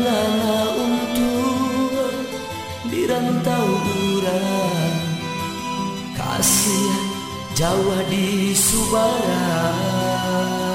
lana untuk dirantau buram kasih Jawa di Subara.